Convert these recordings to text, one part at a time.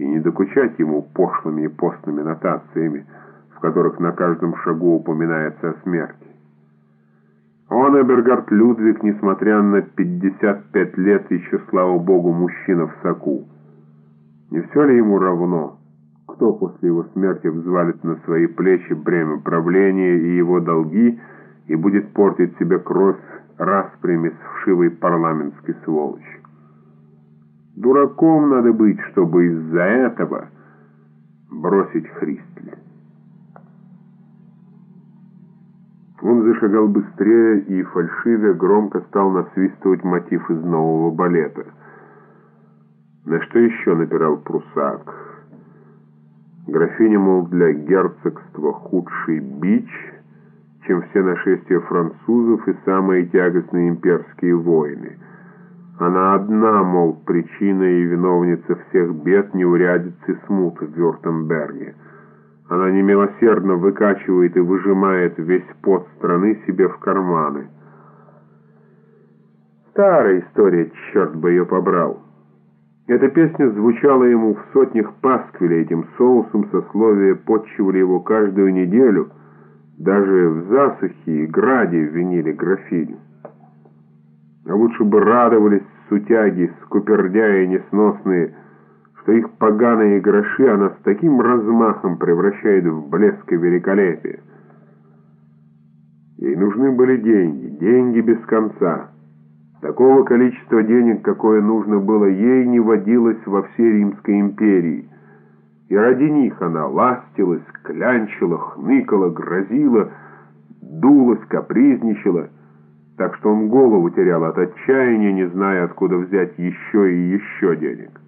и не докучать ему пошлыми и постными нотациями, в которых на каждом шагу упоминается о смерти. Он, Эбергард Людвиг, несмотря на 55 лет, еще, слава богу, мужчина в соку. Не все ли ему равно, кто после его смерти взвалит на свои плечи бремя правления и его долги и будет портить себе кровь распрями с вшивой парламентской сволочью? Дураком надо быть, чтобы из-за этого бросить Христль. Он зашагал быстрее и, фальшивя, громко стал насвистывать мотив из нового балета. На что еще напирал прусак? Графиня, мол, для герцогства худший бич, чем все нашествия французов и самые тягостные имперские войны. Она одна, мол, причина и виновница всех бед, неурядицы смуты в Вюртемберге. Она немилосердно выкачивает и выжимает весь пот страны себе в карманы. Старая история, черт бы ее побрал. Эта песня звучала ему в сотнях пасквилей, этим соусом сословия подчивали его каждую неделю, даже в засухе и граде винили графиню. А лучше бы радовались сутяги, скупердяи несносные, что их поганые гроши она с таким размахом превращает в блеск и великолепие. Ей нужны были деньги, деньги без конца. Такого количества денег, какое нужно было ей, не водилось во всей Римской империи. И ради них она ластилась, клянчила, хныкала, грозила, дулась, капризничала, так что он голову терял от отчаяния, не зная, откуда взять еще и еще денег.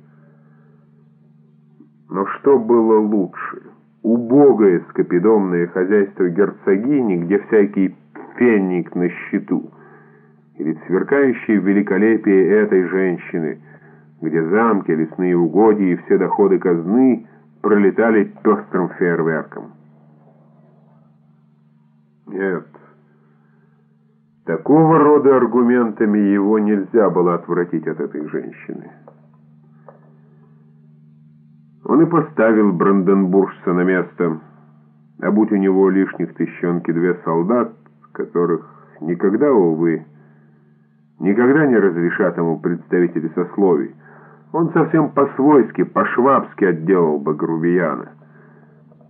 Но что было лучше? Убогое скопидомное хозяйство герцогини, где всякий фенник на счету, или сверкающее великолепие этой женщины, где замки, лесные угодья и все доходы казны пролетали пестрым фейерверком. Нет, такого рода аргументами его нельзя было отвратить от этой женщины. Он и поставил Бранденбуржца на место, а будь у него лишних тыщенки-две солдат, которых никогда, увы, никогда не разрешат ему представители сословий, он совсем по-свойски, по-швабски отделал бы грубияна.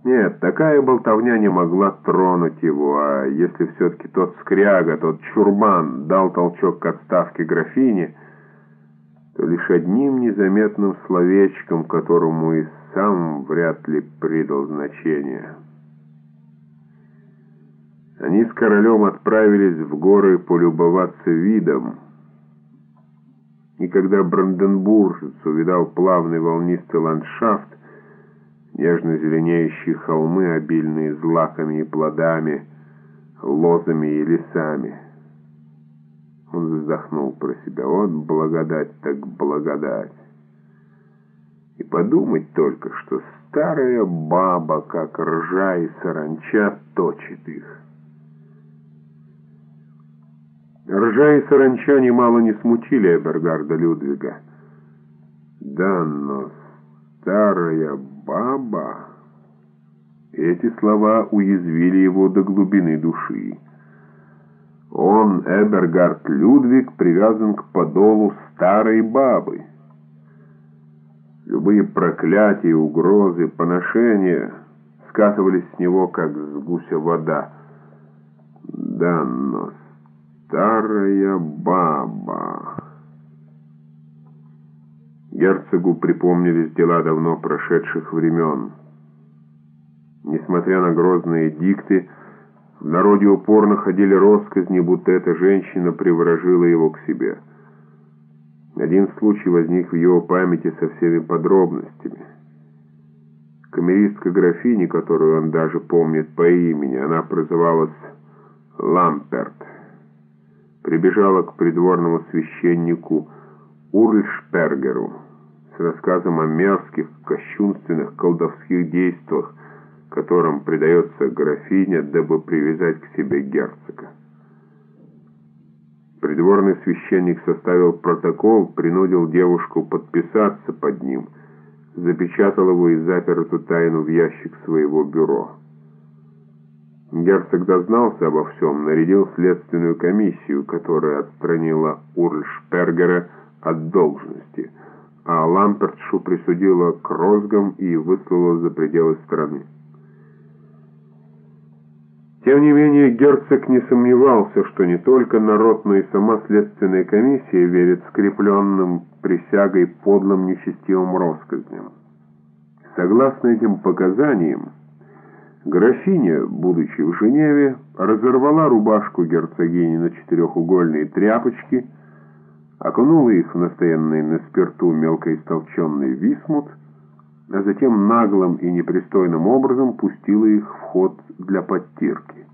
Нет, такая болтовня не могла тронуть его, а если все-таки тот скряга, тот чурбан дал толчок к отставке графини, то лишь одним незаметным словечком, которому и сам вряд ли придал значение. Они с королем отправились в горы полюбоваться видом, и когда Бранденбуржец увидал плавный волнистый ландшафт, нежно зеленеющие холмы, обильные злаками и плодами, лозами и лесами, он вздохнул про себя. Вот благодать так благодать. И подумать только, что старая баба, как ржа и саранча, точит их. Ржа и саранча немало не смутили Эбергарда Людвига. Да, но старая баба... Эти слова уязвили его до глубины души. Он, Эбергард Людвиг, привязан к подолу старой бабы. Любые проклятия, угрозы, поношения скатывались с него, как с гуся вода. Да, но старая баба... Герцогу припомнились дела давно прошедших времен. Несмотря на грозные дикты, в народе упорно ходили россказни, будто эта женщина приворожила его к себе. Один случай возник в его памяти со всеми подробностями. Камеристка графини, которую он даже помнит по имени, она прозывалась Ламперт, прибежала к придворному священнику Урльшпергеру с рассказом о мерзких, кощунственных колдовских действиях, которым предается графиня, дабы привязать к себе герцога. Придворный священник составил протокол, принудил девушку подписаться под ним, запечатал его и запер эту тайну в ящик своего бюро. Герцог дознался обо всем, нарядил следственную комиссию, которая отстранила Урльшпергера от должности, а Лампертшу присудила к розгам и выслала за пределы страны. Тем не менее, герцог не сомневался, что не только народ, но и сама следственная комиссия верит скрепленным присягой подлым нечестивым россказням. Согласно этим показаниям, графиня, будучи в Женеве, разорвала рубашку герцогини на четырехугольные тряпочки, окунула их в настоянный на спирту мелкоистолченный висмут, а затем наглым и непристойным образом пустила их в ход для подтирки.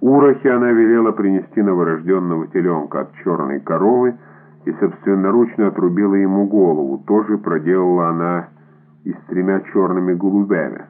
В Урахе она велела принести новорожденного теленка от черной коровы и собственноручно отрубила ему голову. Тоже проделала она и с тремя черными голубями.